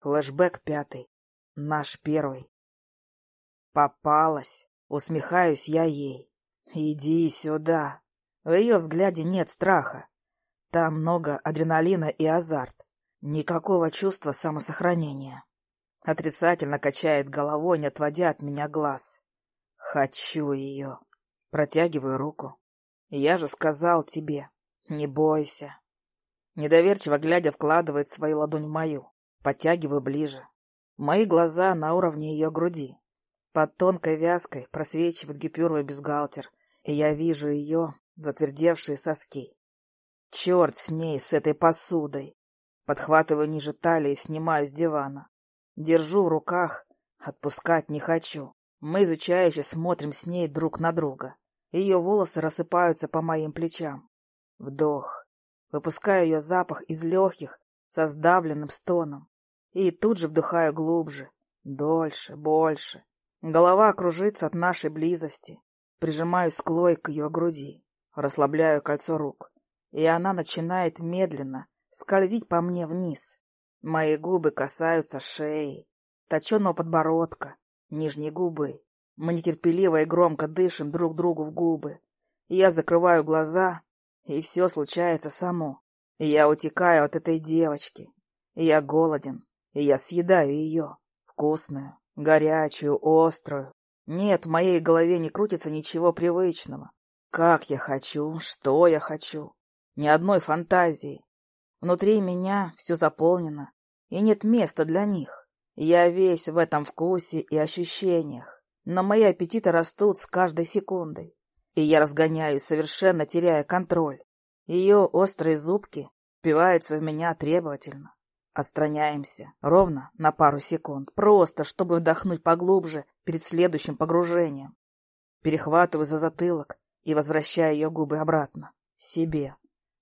Флэшбэк пятый. Наш первый. Попалась. Усмехаюсь я ей. Иди сюда. В ее взгляде нет страха. Там много адреналина и азарт. Никакого чувства самосохранения. Отрицательно качает головой, не отводя от меня глаз. Хочу ее. Протягиваю руку. Я же сказал тебе, не бойся. Недоверчиво глядя, вкладывает свою ладонь в мою. Подтягиваю ближе. Мои глаза на уровне ее груди. Под тонкой вязкой просвечивает гипюровый бюстгальтер, и я вижу ее затвердевшие соски. Черт с ней, с этой посудой. Подхватываю ниже талии, снимаю с дивана. Держу в руках, отпускать не хочу. Мы изучающе смотрим с ней друг на друга. Ее волосы рассыпаются по моим плечам. Вдох. Выпускаю ее запах из легких со сдавленным стоном. И тут же вдыхаю глубже, дольше, больше. Голова кружится от нашей близости. Прижимаю склой к ее груди, расслабляю кольцо рук. И она начинает медленно скользить по мне вниз. Мои губы касаются шеи, точеного подбородка, нижней губы. Мы нетерпеливо и громко дышим друг другу в губы. Я закрываю глаза, и все случается само. Я утекаю от этой девочки. Я голоден, и я съедаю ее. Вкусную, горячую, острую. Нет, в моей голове не крутится ничего привычного. Как я хочу, что я хочу. Ни одной фантазии. Внутри меня все заполнено, и нет места для них. Я весь в этом вкусе и ощущениях. Но мои аппетиты растут с каждой секундой. И я разгоняюсь, совершенно теряя контроль. Ее острые зубки впиваются в меня требовательно. Отстраняемся. Ровно на пару секунд. Просто, чтобы вдохнуть поглубже перед следующим погружением. Перехватываю за затылок и возвращаю ее губы обратно. Себе.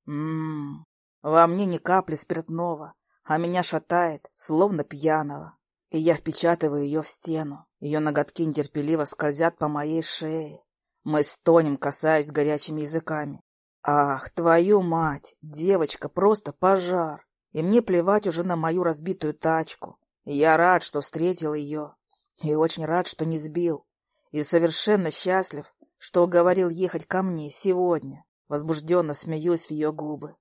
Ммм. Во мне ни капли спиртного, а меня шатает, словно пьяного. И я впечатываю ее в стену. Ее ноготки нетерпеливо скользят по моей шее. Мы стонем, касаясь горячими языками. Ах, твою мать, девочка, просто пожар. И мне плевать уже на мою разбитую тачку. Я рад, что встретил ее. И очень рад, что не сбил. И совершенно счастлив, что уговорил ехать ко мне сегодня. Возбужденно смеюсь в ее губы.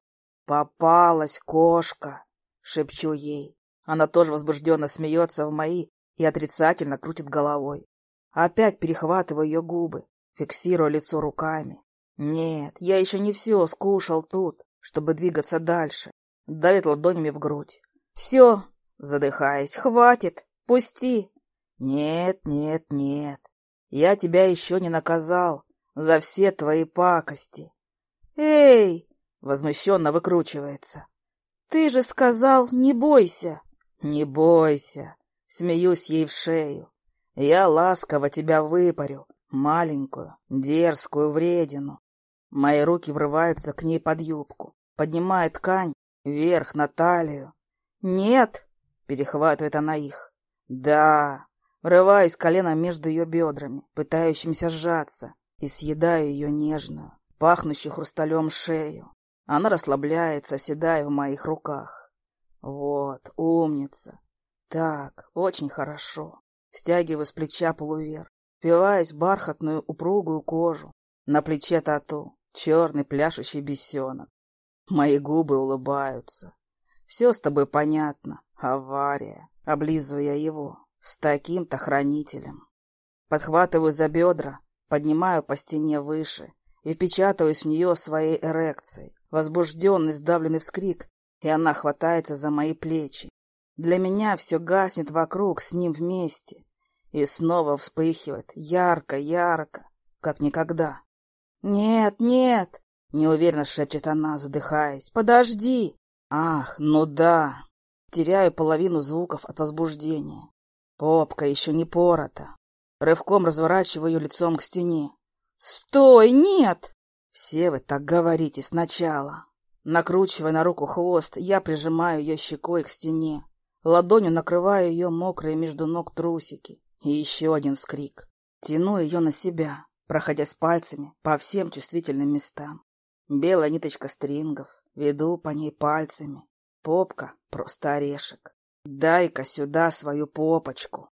«Попалась кошка!» — шепчу ей. Она тоже возбужденно смеется в мои и отрицательно крутит головой. Опять перехватываю ее губы, фиксируя лицо руками. Нет, я еще не все скушал тут, чтобы двигаться дальше давит ладонями в грудь. «Все!» — задыхаясь. «Хватит! Пусти!» «Нет, нет, нет. Я тебя еще не наказал за все твои пакости». «Эй!» — возмущенно выкручивается. «Ты же сказал, не бойся!» «Не бойся!» — смеюсь ей в шею. «Я ласково тебя выпарю, маленькую, дерзкую вредину». Мои руки врываются к ней под юбку, поднимая ткань Вверх на талию. Нет, перехватывает она их. Да, врываюсь коленом между ее бедрами, пытающимся сжаться, и съедаю ее нежную, пахнущую хрусталем шею. Она расслабляется, оседая в моих руках. Вот, умница. Так, очень хорошо. Стягиваю с плеча полувер, впиваясь в бархатную упругую кожу. На плече тату, черный пляшущий бесенок. Мои губы улыбаются. Все с тобой понятно. Авария. Облизываю я его. С таким-то хранителем. Подхватываю за бедра, поднимаю по стене выше и впечатываюсь в нее своей эрекцией. Возбужденный, сдавленный вскрик, и она хватается за мои плечи. Для меня все гаснет вокруг с ним вместе и снова вспыхивает ярко, ярко, как никогда. «Нет, нет!» Неуверенно шепчет она, задыхаясь. «Подожди!» «Ах, ну да!» Теряю половину звуков от возбуждения. Попка еще не порота. Рывком разворачиваю лицом к стене. «Стой! Нет!» «Все вы так говорите сначала!» Накручивая на руку хвост, я прижимаю ее щекой к стене. Ладонью накрываю ее мокрые между ног трусики. И еще один вскрик. Тяну ее на себя, проходясь пальцами по всем чувствительным местам. Белая ниточка стрингов, веду по ней пальцами. Попка — просто орешек. Дай-ка сюда свою попочку.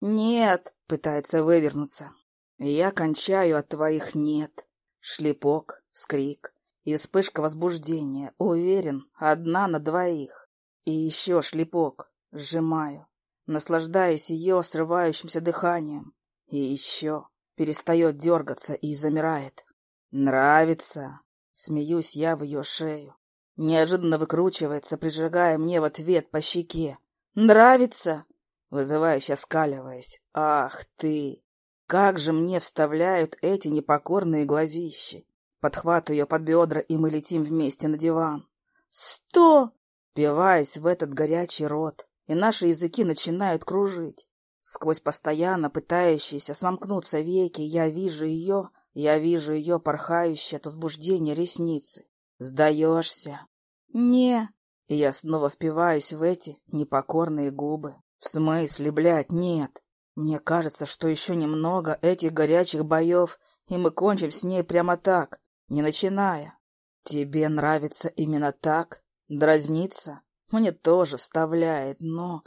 Нет, пытается вывернуться. Я кончаю от твоих «нет». Шлепок, вскрик и вспышка возбуждения. Уверен, одна на двоих. И еще шлепок. Сжимаю, наслаждаясь ее срывающимся дыханием. И еще перестает дергаться и замирает. Нравится. Смеюсь я в ее шею. Неожиданно выкручивается, прижигая мне в ответ по щеке. Нравится? Вызывающе скаливаясь. Ах ты! Как же мне вставляют эти непокорные глазищи. Подхватываю ее под бедра, и мы летим вместе на диван. Сто! Пиваясь в этот горячий рот, и наши языки начинают кружить. Сквозь постоянно пытающиеся сомкнуться веки я вижу ее, я вижу ее порхающие от возбуждения ресницы. Сдаешься? Не. И я снова впиваюсь в эти непокорные губы. В смысле, блядь, нет. Мне кажется, что еще немного этих горячих боев, и мы кончим с ней прямо так, не начиная. Тебе нравится именно так? Дразниться? Мне тоже вставляет, но...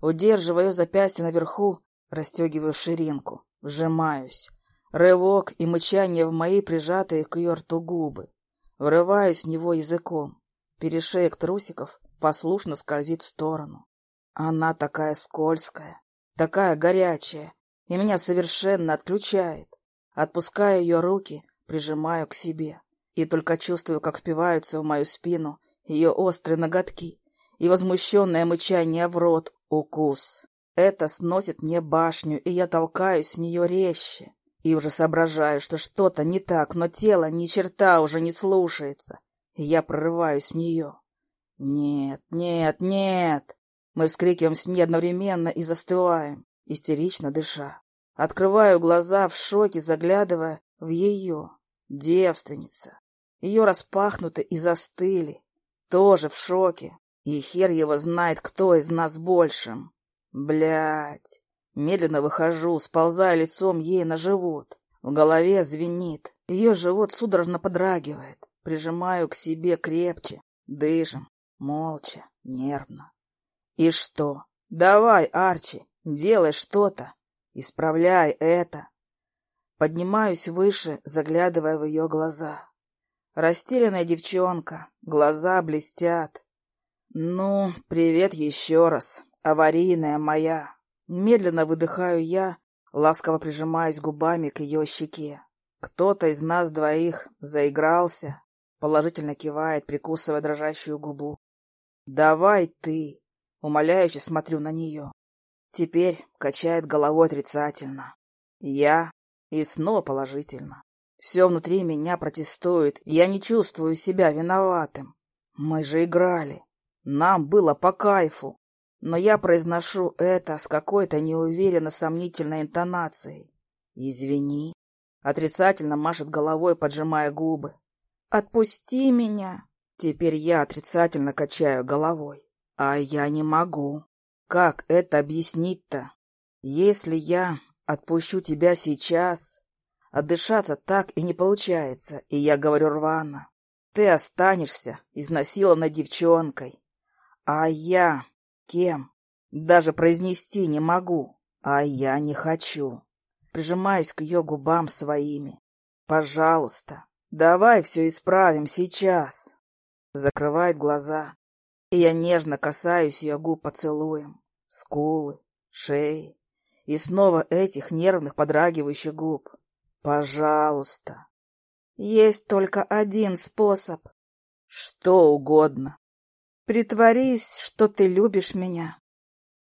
Удерживаю запястье наверху, расстегиваю ширинку, вжимаюсь. Рывок и мычание в мои прижатые к ее рту губы. Врываюсь в него языком. Перешеек трусиков послушно скользит в сторону. Она такая скользкая, такая горячая, и меня совершенно отключает. Отпускаю ее руки, прижимаю к себе. И только чувствую, как впиваются в мою спину ее острые ноготки и возмущенное мычание в рот, укус. Это сносит мне башню, и я толкаюсь в нее резче. И уже соображаю, что что-то не так, но тело ни черта уже не слушается. И я прорываюсь в нее. Нет, нет, нет! Мы вскрикиваем с ней одновременно и застываем, истерично дыша. Открываю глаза в шоке, заглядывая в ее. Девственница. Ее распахнуты и застыли. Тоже в шоке. И хер его знает, кто из нас большим. Блять. Медленно выхожу, сползая лицом ей на живот. В голове звенит. Ее живот судорожно подрагивает. Прижимаю к себе крепче. Дышим. Молча. Нервно. И что? Давай, Арчи, делай что-то. Исправляй это. Поднимаюсь выше, заглядывая в ее глаза. Растерянная девчонка, глаза блестят. Ну, привет еще раз, аварийная моя. Медленно выдыхаю я, ласково прижимаясь губами к ее щеке. Кто-то из нас двоих заигрался, положительно кивает, прикусывая дрожащую губу. «Давай ты!» Умоляюще смотрю на нее. Теперь качает головой отрицательно. Я и снова положительно. Все внутри меня протестует, я не чувствую себя виноватым. Мы же играли. Нам было по кайфу. Но я произношу это с какой-то неуверенно сомнительной интонацией. Извини. Отрицательно машет головой, поджимая губы. Отпусти меня. Теперь я отрицательно качаю головой. А я не могу. Как это объяснить-то? Если я отпущу тебя сейчас, отдышаться так и не получается, и я говорю рвано. Ты останешься изнасилованной девчонкой. А я кем? Даже произнести не могу. А я не хочу. Прижимаюсь к ее губам своими. Пожалуйста, давай все исправим сейчас. Закрывает глаза, и я нежно касаюсь ее губ поцелуем, скулы, шеи и снова этих нервных подрагивающих губ. Пожалуйста. Есть только один способ. Что угодно. Притворись, что ты любишь меня.